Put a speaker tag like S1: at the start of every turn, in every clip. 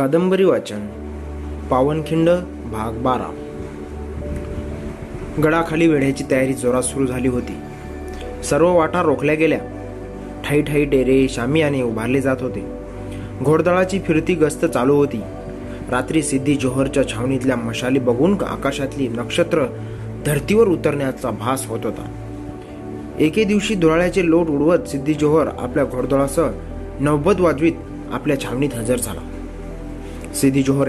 S1: کابری واچن پاؤنکھارہ گڑا خالی ویڑ سی ہوتی سرو وٹا روک لگا ٹھائی ٹھائی ڈے رامی آنے ابار ہوتے گھوڑدا چیڑتی گست چالو ہوتی رات سیدی جوہر مشال بگن آکشات نکتر درتیور اترنے کا بھاس ہوتا ایک دیا لوٹ اڑ سیدی جوہر اپنے گھوڑدا سہ نوبد وجوہ اپاونی ہزر سا سوہر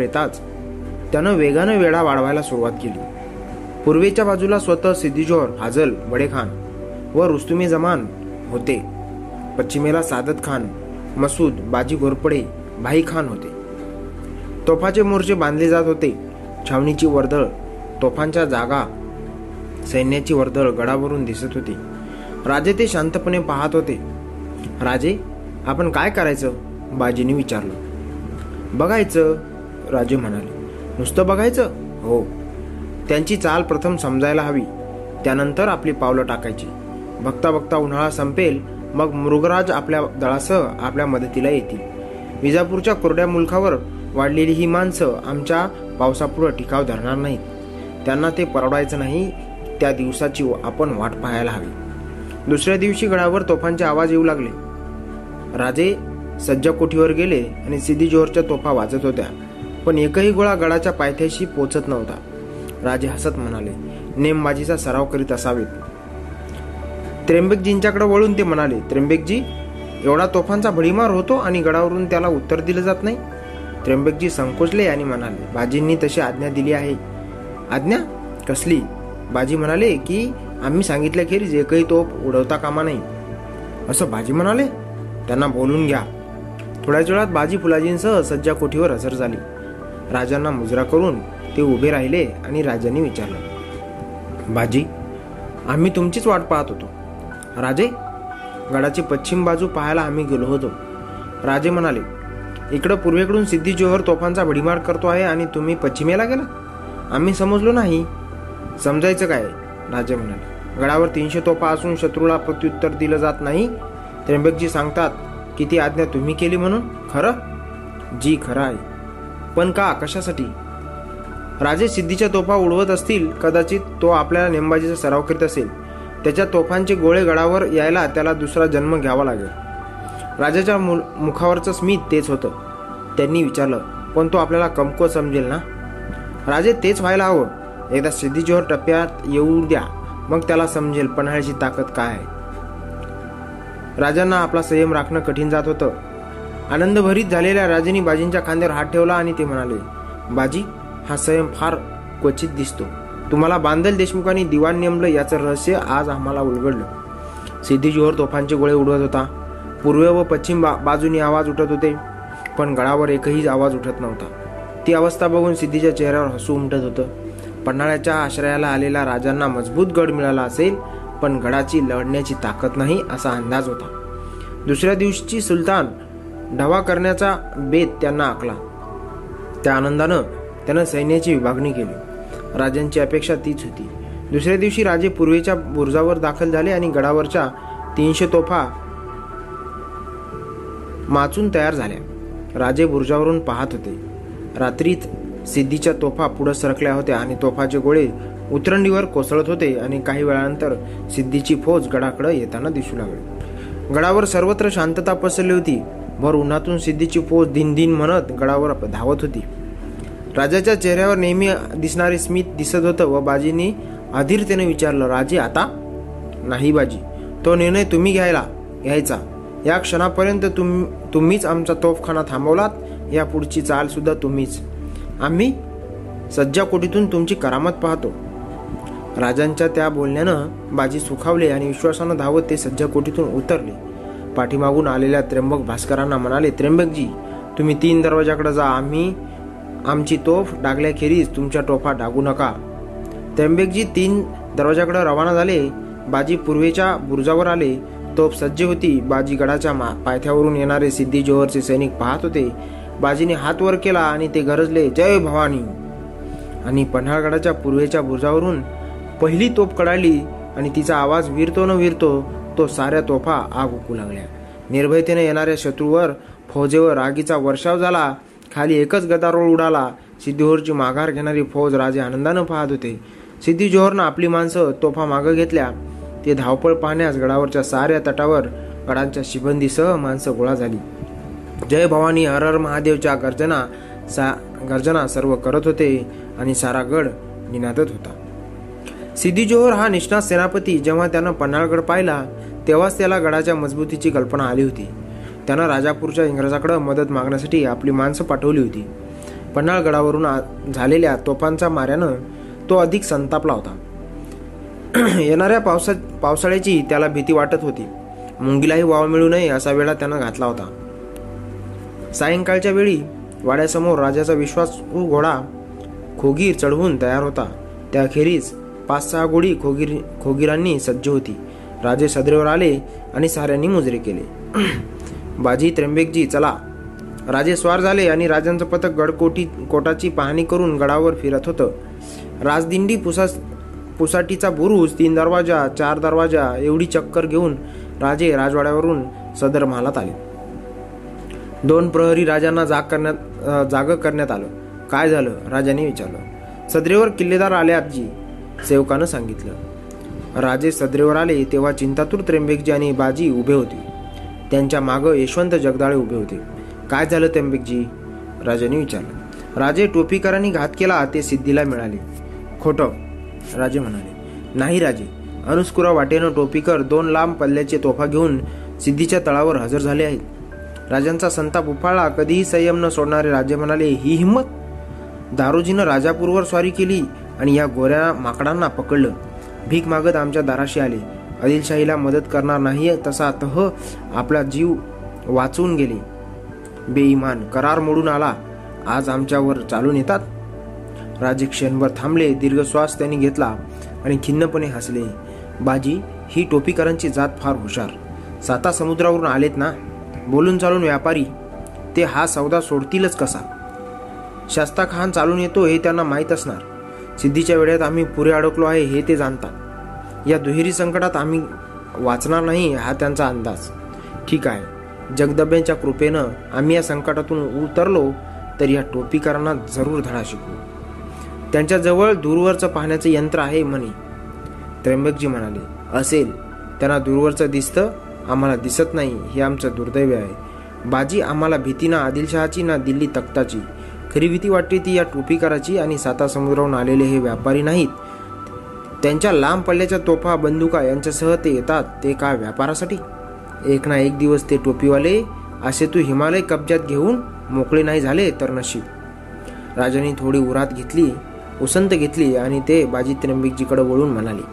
S1: ویگان ویڑا واڑھا سروات کی پورے سیجر حاضل بڑے خان و روسمی زمان ہوتے پشچی مادت خان مسودے بھائی خان ہوتے توفا مورچے باندھے جات ہوتے چھاؤنی چیدڑ توفان جاگا سنیا چی ورد گڑا بھرت ہوتی راجے شانت پنے پتے راجی اپن کا بگاچی نا پرتھم سمجھا ٹاپ مرغراجاپور کو ملک آؤٹ درن نہیں پڑا دور اپنٹ پہ ہی دوسرے گڑا ووفان سے آواز ہوگی سجا کو گیل جہر تو گولہ گڑا پوچھت نوتا تربک وڑھن تربکی توفان ہو گڑا واپس دل جات نہیں تمبک جی سنکوچ لے آجا دلی ہے آجا کسلی باجی منالی کہ کام نہیں بولن گیا تھوڑا وجی فلاجی سہ سجا کو سر تو بڑیمار کرتے پشچیمے گی سمجھ لو نہیں سمجھا چائے گڑا تینشے توفا اس میں شترولہ پرتر دل جات نہیں تمبک جی سات توفات تو نیمباجی سرو کرتے تو اپنے کمکو سمجھے نا راجے ہو ایک سیجر ٹپیات مطلب پنہ تاخت کا ہے اپنا سیم رکھنا کٹ ہو باندل آج آ سیور توفان سے گوڑے اڑت ہوتا پورے و پشچیم باجوی آواز اٹھت ہوتے پن گڑا ایک ہی آواز اٹھت نی اوسا بگو سی چہرہ ہسوٹ ہوتا پنہا چلانا مضبوط گڑھ مسل برجاور داخلے گڑا تینشے تو پہت ہوتے راتری سی توفا پڑ سرکلا ہو توفای گوڑے اتر کوئی ویج گڑا کڑھا دڑا نہیں باجی تو تمہیں توفخانہ تھامولہ چال سمجھ تمہیں سجا کوامت پہ برجاور آف سجی گڑا پائتیا جہر سے سیت ہوتے بجی نے ہاتھ وار کے گرج لے جی بھوانی پنہاڑ گڑا پورے پہلی توف کڑا لیو ویرت ن ویرتو تو سارا توفا آگ اکو لگیا نبیتے نے شتر فوجیور آگی کا ورشاولا خالی ایکچ گداروڑ اڑا سوار گھنٹی فوج راج آنند ہوتے سوہر نے اپنی منسوخ توفا مگلا تی دھاؤپ پہ گڑا سا تٹا گڑا شیبندی سہ منس گولہ جی جی بھوانی ہر ہر مہادنا گرجنا سرو کرت ہوتے اور سارا گڑھ نیت ہوتا سیدیجہ ہا نشت سی نپتی جانا پنہاڑ گڑھ پہلے گڑا مزبوتی کلپنا آتی مدد پہ پنہا گڑا تو میلا نئے اس کا ویڑا ہوتا سائن کا وی و سموسا خوبی چڑھ ہوتا پہ گوڑی خوگیران سجے سدریور آجرے کے لیے تربیت پتہ گڑکوٹی کو بروز تین دروازہ چار دروازہ چکر گیون راجو سدر محل آہری راجنا جاگ کر سدرے کل آجی سیوکان سنگلے آنتا جگدک جی گات کے نہیں راج انٹین ٹوپی کر دوب پاؤن سی تلاور ہزر سنتا پوفا کدی ہی سیم ن سوڑے داروجی ناجاپور ساری کے لیے گوکڑان پکڑ بھیاراشی آدل شاہی مدد کرنا نہیں تصاپ گے کرار موڑ آج آم چالور تھام دیر شوسپنے ہسل باجی ٹوپی کرن کی جات فار ہشار ساتا سمدراور آلت نا بولن چال وی ہا سودا سوڑی کسا شستاخان چالو مہیت سڑک لگا لڑا شکو دور پہ یعنی تمبک جی میل دور چیز آما دس آمچ دے بازی آدل شاہ کی تخت کی خری بھی وا تھی ٹوپی کرای ساتا سمدراہ آپ پل تو بندوک ایک دس والے کبجاتے تھوڑی ہراتی باجی تربک جی کڑ وڑھا منالی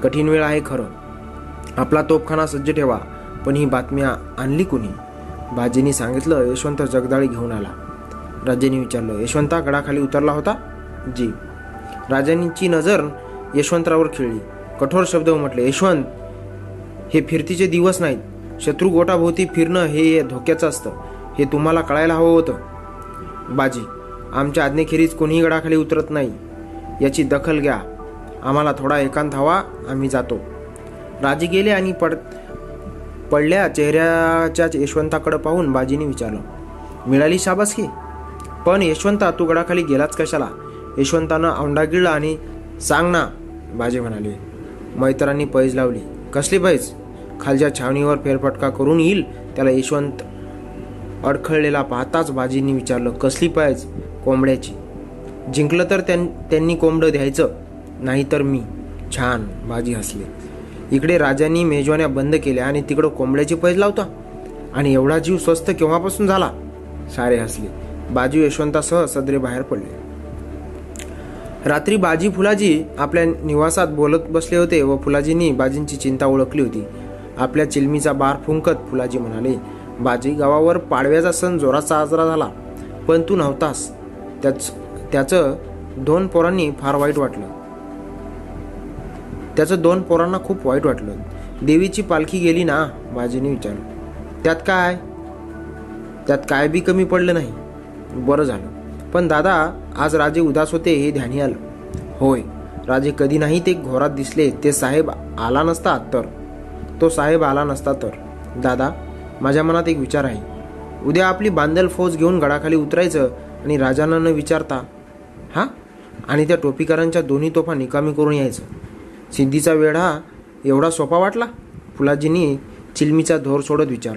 S1: کٹین ویڑ ہے خر اپنا سج باتیاں بجی نے سشونت جگدا گلا یشوتا گڑا ختر ہوتا جی نظر یشوتراور کھیل لیبل یشوت نہیں شتر کڑوی آمریز کو گڑا خرید نہیں دخل گیا آما تھوڑا ایکانت ہوا آجی گیل پڑھ یشوتا کڑ پہ بجی نے شاس کی پشو تو گڑا خالی گیلا یشونتا آڈا گیڑ سانگنا میتران پیز لولی کسلی پیج خالج کربڑی جنکل کوئی میان بازی ہسلی اکڑی میجویا بند کے پیز لوتا ایونا جیو سوست پاس سارے ہسل بجی یشوتا سہ سدری باہر پڑھ راتی فلاجی اپنے بولت بستے و فلاجی بجی چنتا چیلمی کا سناتاسل دون پور خوب وائٹھی گیلی نا بجی نے کمی پڑھ نہیں بر پن دادا آج راجے ہوتے یہ دھی آل ہوئے راجے کدی نہیں گھارت دسلے سب آلا نستا تو سب آلا نستا تو دادا مجھے منت ایک وچار ہے ادیا اپنی باندل فوج گیون گڑا خیترا چیز نچارتا ہاں ٹوپیکار دونوں توفا نکامی کروں یا سیڑا ایوڑا سوپا ویٹلا فلاجی نے چلمی کا دھور سوڈت ویچار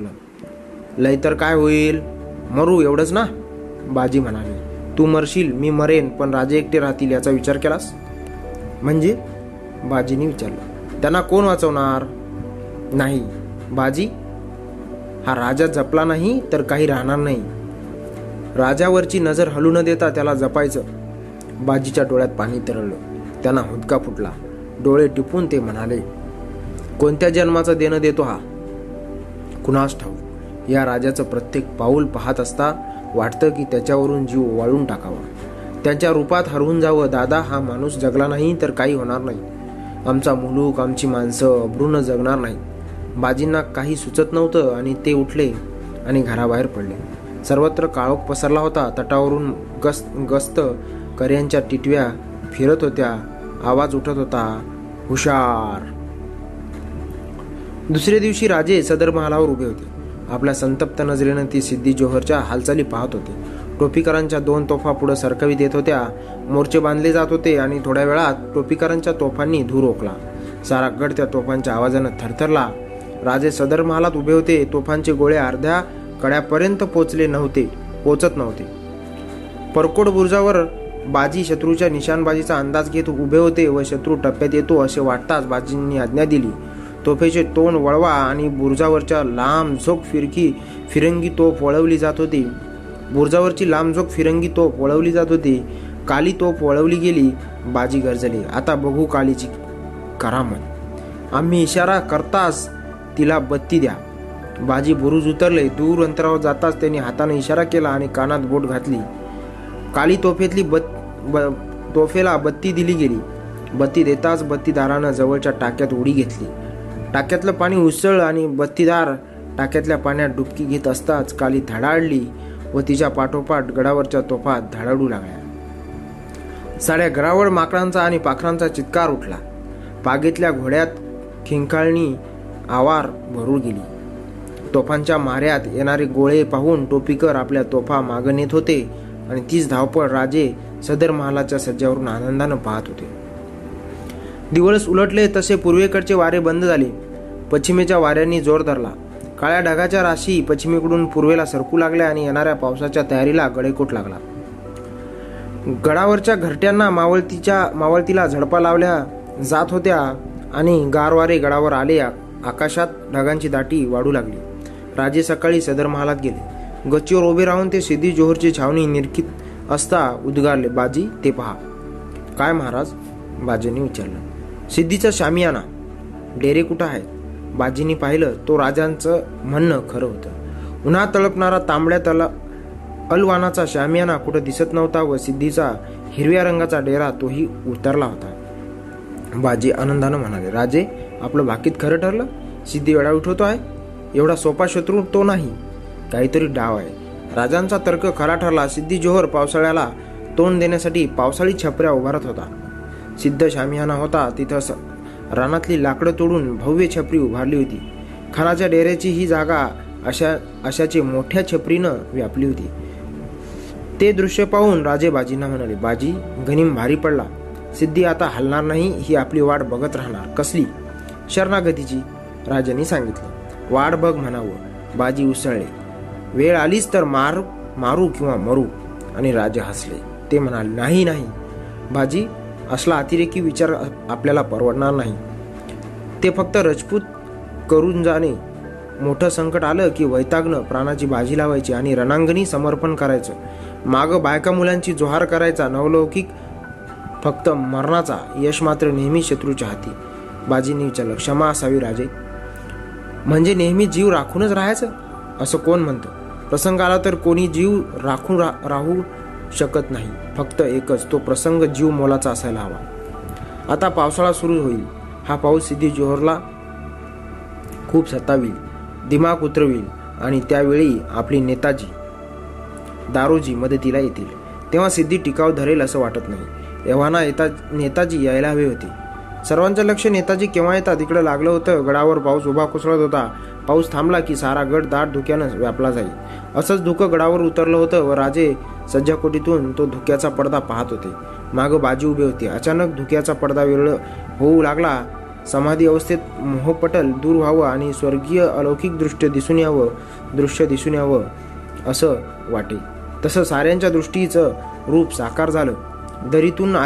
S1: لرو ایوڑ نا ترشیل می مرے پھر ایکچار کو نظر ہلو نہ دیکھ جا بجی ڈویت پانی ترنا ہوں کونت جنم دین دیات پاؤل پہ جیو ٹاكو دادا ہا مانس جگلہ نہیں تو كہ نہیں آمتا ملوك جگنا نہیں بازی كہ گرا باہر پڑے سر كاك پسر ہوتا تٹاور گس گست كر ٹویا ہوٹت ہوتا ہى سدر محل ابے ہوتے اپنے سنت نظر ہوتی سرکوت باندھے سارا گڑھان تھر تھر سدر محل ابے ہوتے توفان سے گوڑے اردا کڑپر پہچل نوچت نوتے پرکوڑ برجاور بجی شتروا نشان بازی ابے ہوتے و شترو ٹپیات یتوا دلی توفے تو برجاور لمبی فی تو برجاور کرا منارا کرتا بتی دیا بجی بروز اتر دور اتراور جاتا ہاتا اشارہ کافی توفیلا بتی گیلی بتی دتی دار جاکیات اڑی گیلی ٹاکت لانی اچھا بتتیدار ڈبکی گیت استا و تکوپ گڑا توڑ گراوڑ چتکار اٹھا بگیتھا گھوڑا کھنکا آوار بھر توفان میرے گوڑے پہن ٹوپی کر اپنے توفا معگ ہوتے اور تیس دھاؤپڑے سدر محل سجاور آنندا پات ہوتے دورس الٹل تسے پوڑے وارے بند جا پچھمے وی زور دریا کا سرکو لگایا پوسان تیاری کو گرٹیاں گار وارے گڑا آکشات کی داٹی واڑ لگی راجی سک سدر محل گی گچیور ابھی رہ سی جوہر چھاونی نکتا پہا کا سیامیا ڈیری کٹ ہے باجی نے پہلے تو من خر ہوا تانبڑا شیامیاں سا ہرویا رنگا تو ملے راجی اپل باکیت خر ٹرل سیدی ویڑ اٹھوت ہے ایونڈا سوپا شتر تو نہیں کا ڈاو ہے راجا ترک خرا ٹرلا سی جر پیا تو پاؤس چھپریا ابارت ہوتا سامانا ہوتا تیسری توڑی چھپری ہوتی اپنی واٹ بگت رہتی بگ منا بجی اصل ویل آلی مار مارو کارو ہسلے نہیں بجی نو لوک مرنا چاہتا نیش چاہیے بجی نے جیو رکھنے آیو رکھ رہ شکت نہیں فتح ایک داروجی مدد سیدھی ٹیکاؤ دے نیتاجی ہو سروانچ لک نیتا تک لگ گڑا پاؤس ابا کو مٹل دور واگی الوک درشن دسنیا تس سا در روپ سکار دریت آ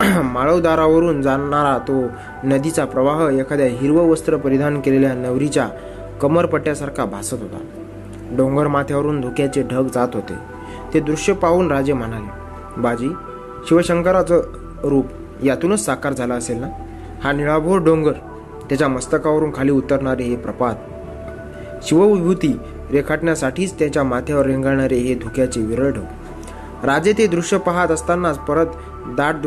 S1: مرو داراً جانا تو ندی کا ہا نگر مستقور خالی اترنے یہ پرت شیوتی ریخاٹن سایا ڈگ راجے درش پہ داٹ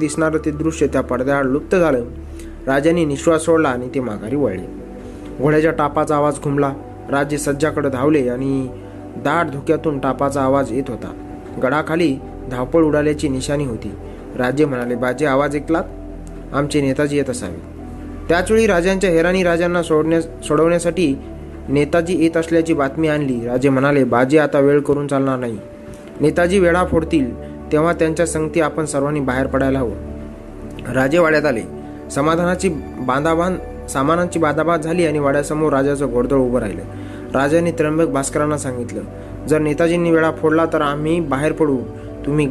S1: دس درشت لوڈاری وغیرہ ہوتی آواز اکلا آم سے نیتاجی راجانی راجنا سوڑنے سوڑنے باتی آتا ویڑ کر سنگ سروانی ہو سکے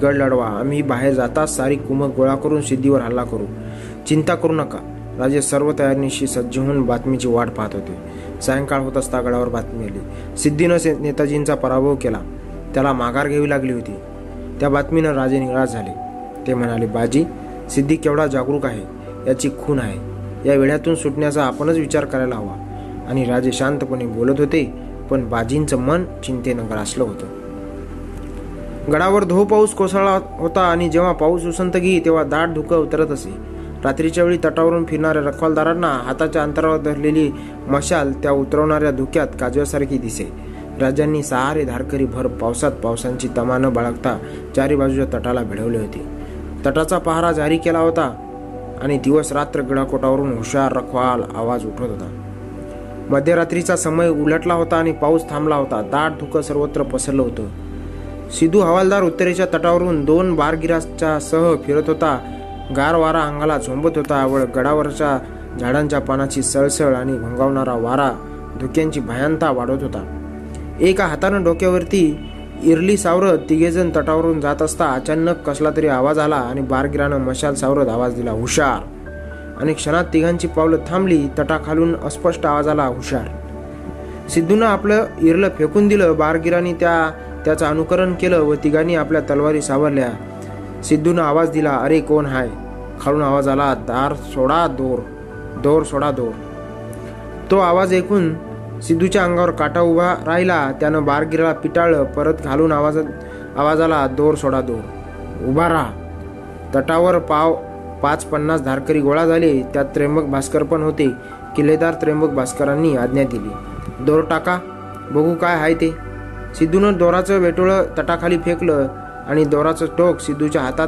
S1: گڑ لڑا جاتا ساری کمک گولہ کرو چنتا کرو نکا راج سرو تیاری سج بات پہلتا گڑا بات سی نیتا پریبو کیا گڑھوس کو داٹ دے راتری وی تٹاور فرنا رکھوالدار ہاتھ مشالیا دکیات کاجو سارکی دسے سہارے دھارکری بھر پاؤسات پاؤس بڑا چاری بازو تٹا پہارا جاری ہوتا گڑا ہشار رکھوال مدراتی ہوتا اور پاؤس تھوڑا داٹ دروتر پسر ہوتا سیدو ہلدار اترے تٹاور دون بار گی سہ فرت ہوتا گار وارا جھونبت ہوتا وڑا سلسل گنگا وارا دھوکی بیانتا واڑت ہوتا ایک ہاتھ ڈوکیورٹا جاتا تری آواز آور پاؤل تھام خالی اسپشٹن دل بار گیر تلواری ساور سوز درے کون ہے آواز آڈا دور تو آواز سگاور کاٹا ریلا بارگی پیٹا پرت خالی آواز سوڈا دوا رہا تٹاور پاؤ پانچ پنس دھارکری گولہ جا تمک بھاسکر ہوتے کلبک بھاسکر آج دور ٹا بو کا سورا چیٹو تٹاخای فیکل دورا چھوک سات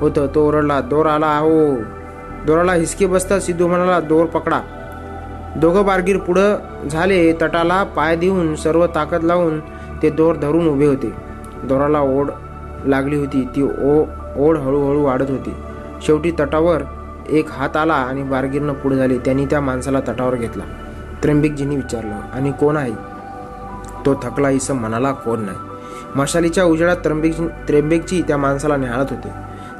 S1: تو دورا لسکی بستا سونا دور پکڑا د بار پڑھ تٹا لوگ تا دے دور درون ہوتے دور لگتی ہوتی شکی تٹا ایک ہاتھ آنسا تربک جی نے کون آئی تو تھک منا لاجاتی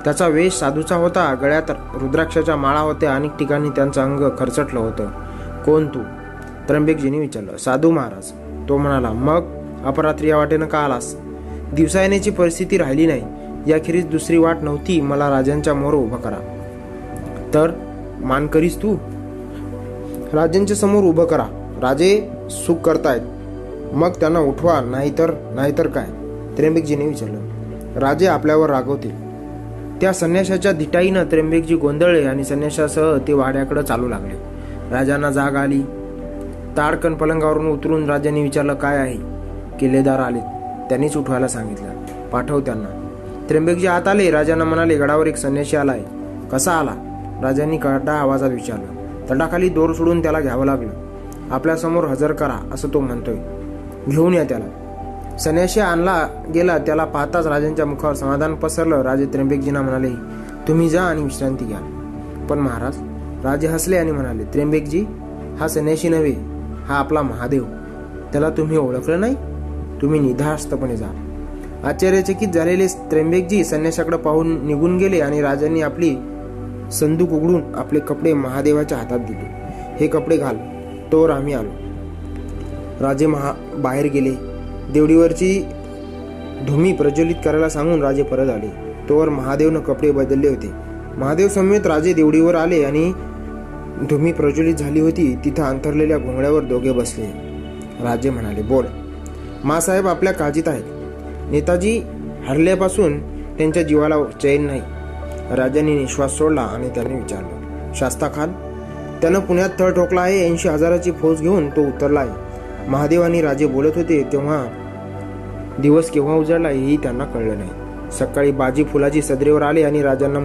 S1: نا ویش سدوا ہوتا گڑیات رودراکہ ہونے ٹھیک اگ خرچ لے کونبک جی نے مہاراج تو آپ نوتی مطلب سمو کرا راجے سوکھ کرتا مگر اٹھوا نہیںتر نہیںتر کا جی نے اپنے راگوتے سنیاشا دِٹائی ن تمبک جی گوندے سنیاشا سہیا کڑ چالو لگے جاگ آڈکن پلنگار آمبک جی آج گڑا ایک سنیاسی آئے کس آج کچھ دور سوڈ لگا سمو ہزر کراس سنیاسی آ گلا پہ میرے سماج پسر تربک جی تمہیں جا پن مہاراج ترمبیک جی ہا سی نو ہا اپ مہادی کڑ پہ اپنی سندو اپنے کپڑے مہادی دے کپڑے گا تو آج محا باہر گیل دیوڑیور دھومی پرجلت کرا سنت آپ مہاد ن کپڑے بدلے ہوتے مہاد سمیت راجے دیوڑی واقعہ دھوی پرجلت اتر گھوگڑا دے معیار سولہ شاستہ خان پڑ ٹوک لوز گیون تو مہادی بولتے ہوتے داجلہ ہی سکال سدریور آجانہ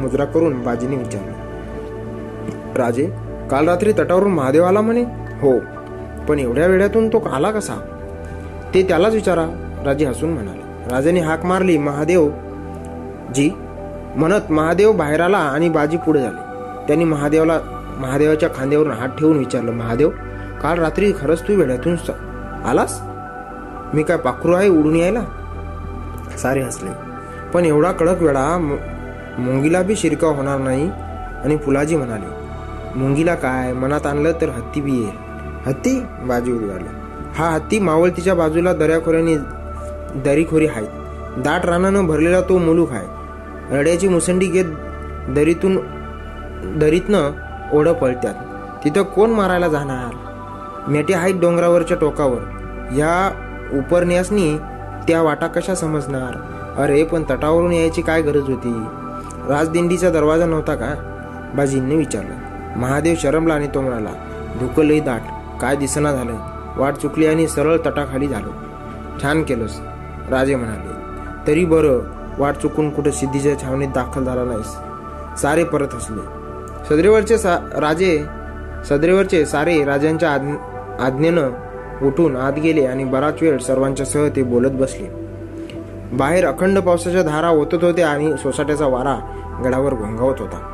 S1: کر کال راتری تٹا مہاد آنے ہو پڑھیا ویڑھ تو آج ہسون ہاک مارلی مہاد جی منت مہاد باہر آجی پڑے جادی مہادی خاندیا ہاتھ لہاد کا خرچ تلاس می کاکھرو ہے اڑلا سارے ہسل پن ایوڑا کڑک ویڑا میلا شرکا ہو رہ نہیں اور فلاجی منالی میلا منتل ہی ہے ہتھی بجی ادوار ہاں ہتھی موڑتی دریاخری دریخوری ہے داٹ رانہ بھر ملو خاص رڑیا کی مسنڈی گیت دریت دریت اوڑھ پڑتا تین مارا جان میٹیا ہائی ڈوگر ٹوکاور ہاپریاسنی تٹا کشا سمجھنا ارے پن تٹا کا گرج ہوتی راجنڈی کا دروازہ نا تھا مہاد شرملہ تو منا دھوک لے داٹ کاٹا خالی تری بر ویونی داخل سارے سدریور سارے آجن آت گیس براچ سروان سہولت بس لے اکھنڈ پوسٹ ہوتے اور سوسٹیا وارا گڑا گنگا ہوتا